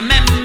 remember